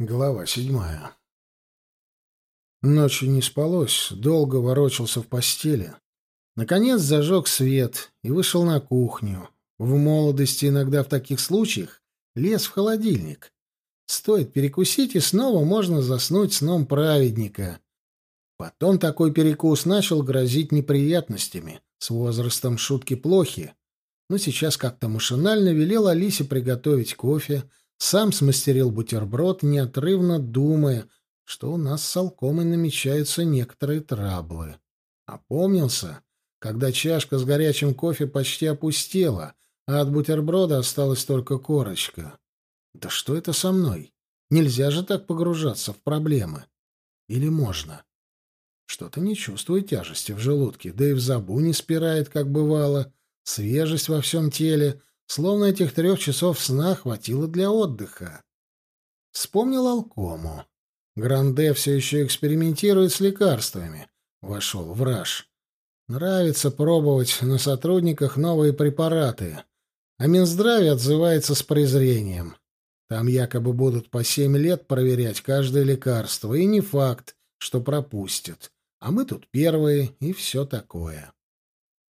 Глава седьмая. Ночью не спалось, долго ворочался в постели. Наконец зажег свет и вышел на кухню. В молодости иногда в таких случаях лез в холодильник. Стоит перекусить, и снова можно заснуть сном праведника. Потом такой перекус начал грозить неприятностями. С возрастом шутки плохи. Но сейчас как-то машинально велел Алисе приготовить кофе — сам смастерил бутерброд, неотрывно думая, что у нас с Алкомой намечаются некоторые траблы. Опомнился, когда чашка с горячим кофе почти опустела, а от бутерброда осталась только корочка. Да что это со мной? Нельзя же так погружаться в проблемы. Или можно? Что-то не чувствую тяжести в желудке, да и в забу не спирает, как бывало. Свежесть во всем теле — Словно этих трех часов сна хватило для отдыха. Вспомнил Алкому. Гранде все еще экспериментирует с лекарствами. Вошел в раж. Нравится пробовать на сотрудниках новые препараты. А Минздраве отзывается с презрением. Там якобы будут по семь лет проверять каждое лекарство, и не факт, что пропустят. А мы тут первые, и все такое.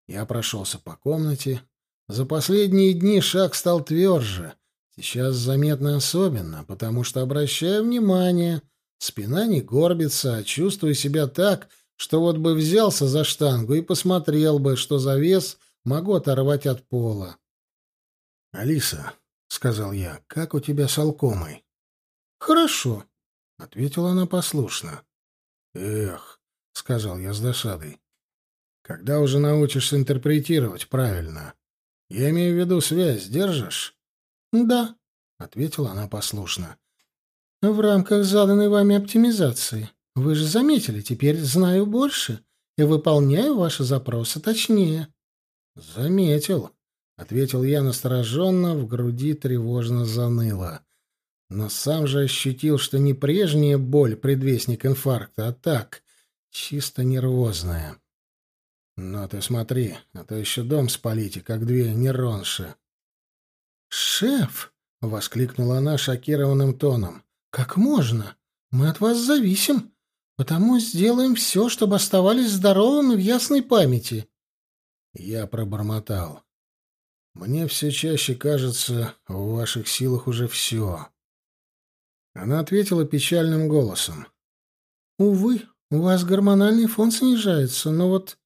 Я прошелся по комнате, за последние дни шаг стал тверже. Сейчас заметно особенно, потому что обращаю внимание. Спина не горбится, а чувствую себя так, что вот бы взялся за штангу и посмотрел бы, что за вес могу оторвать от пола. «Алиса», — сказал я, — «как у тебя с алкомой?» «Хорошо», — ответила она послушно. «Эх», — сказал я с досадой, — «когда уже научишься интерпретировать правильно?» Я имею в виду связь, держишь? Да, ответила она послушно. В рамках заданной вами оптимизации. Вы же заметили, теперь знаю больше и выполняю ваши запросы точнее. Заметил, ответил я настороженно, в груди тревожно заныло. Но сам же ощутил, что не прежняя боль, предвестник инфаркта, а так, чисто нервозная. «Ну ты смотри, а то еще дом спалите, как две нейронши». «Шеф!» — воскликнула она шокированным тоном. «Как можно? Мы от вас зависим, потому сделаем все, чтобы оставались здоровыми в ясной памяти». Я пробормотал. «Мне все чаще кажется, в ваших силах уже все». Она ответила печальным голосом. «Увы, у вас гормональный фон снижается, но вот «Хм.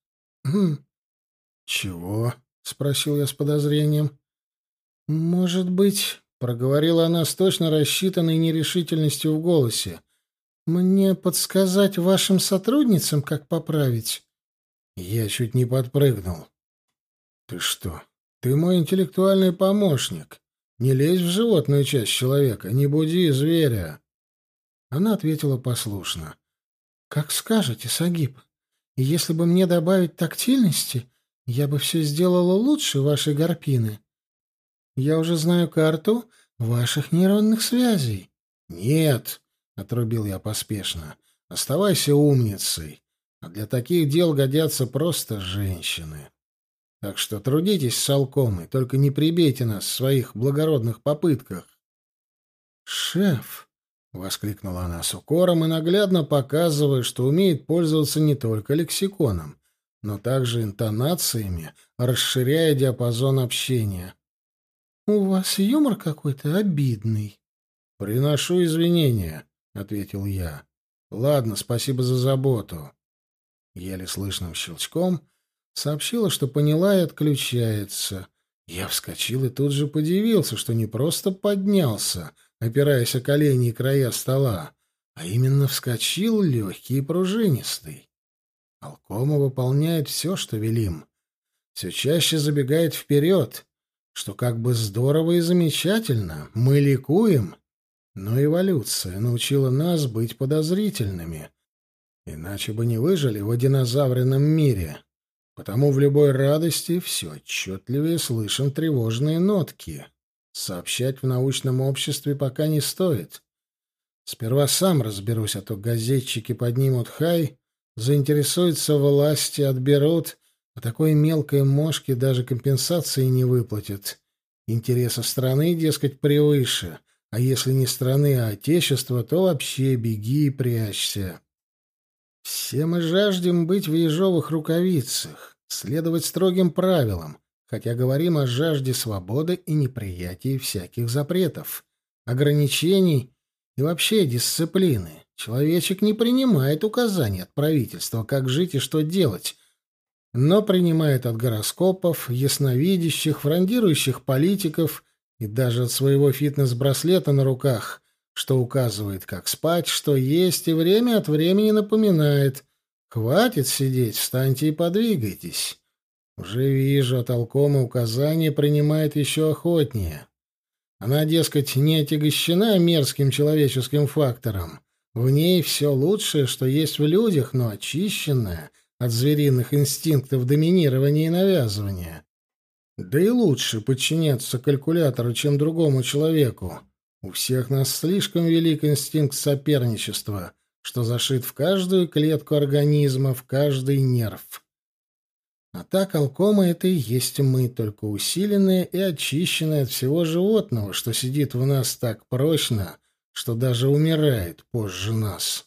Чего?» — спросил я с подозрением. «Может быть...» — проговорила она с точно рассчитанной нерешительностью в голосе. «Мне подсказать вашим сотрудницам, как поправить?» Я чуть не подпрыгнул. «Ты что? Ты мой интеллектуальный помощник. Не лезь в животную часть человека, не буди зверя». Она ответила послушно. «Как скажете, Сагиб». И если бы мне добавить тактильности, я бы все сделала лучше вашей гарпины. Я уже знаю карту ваших нейронных связей. Нет, отрубил я поспешно. Оставайся умницей. А для таких дел годятся просто женщины. Так что трудитесь с только не прибейте нас в своих благородных попытках. Шеф, — воскликнула она с укором и наглядно показывая, что умеет пользоваться не только лексиконом, но также интонациями, расширяя диапазон общения. «У вас юмор какой-то обидный». «Приношу извинения», — ответил я. «Ладно, спасибо за заботу». Еле слышным щелчком сообщила, что поняла и отключается. Я вскочил и тут же подивился, что не просто поднялся — опираясь о колени и края стола, а именно вскочил легкий и пружинистый. Алкома выполняет все, что велим. Все чаще забегает вперед, что как бы здорово и замечательно. Мы ликуем. Но эволюция научила нас быть подозрительными. Иначе бы не выжили в динозавренном мире. Потому в любой радости все отчетливее слышим тревожные нотки. Сообщать в научном обществе пока не стоит. Сперва сам разберусь, а то газетчики поднимут хай, заинтересуются власти, отберут, а такой мелкой мошке даже компенсации не выплатят. Интересы страны, дескать, превыше, а если не страны, а отечества, то вообще беги и прячься. Все мы жаждем быть в ежовых рукавицах, следовать строгим правилам, хотя говорим о жажде свободы и неприятии всяких запретов, ограничений и вообще дисциплины. Человечек не принимает указаний от правительства, как жить и что делать, но принимает от гороскопов, ясновидящих, фрондирующих политиков и даже от своего фитнес-браслета на руках, что указывает, как спать, что есть, и время от времени напоминает «Хватит сидеть, встаньте и подвигайтесь». Уже вижу, толком и указания принимает еще охотнее. Она, дескать, не отягощена мерзким человеческим фактором. В ней все лучшее, что есть в людях, но очищенное от звериных инстинктов доминирования и навязывания. Да и лучше подчиняться калькулятору, чем другому человеку. У всех нас слишком велик инстинкт соперничества, что зашит в каждую клетку организма, в каждый нерв. А так алкома — это и есть мы, только усиленные и очищенные от всего животного, что сидит в нас так прочно, что даже умирает позже нас.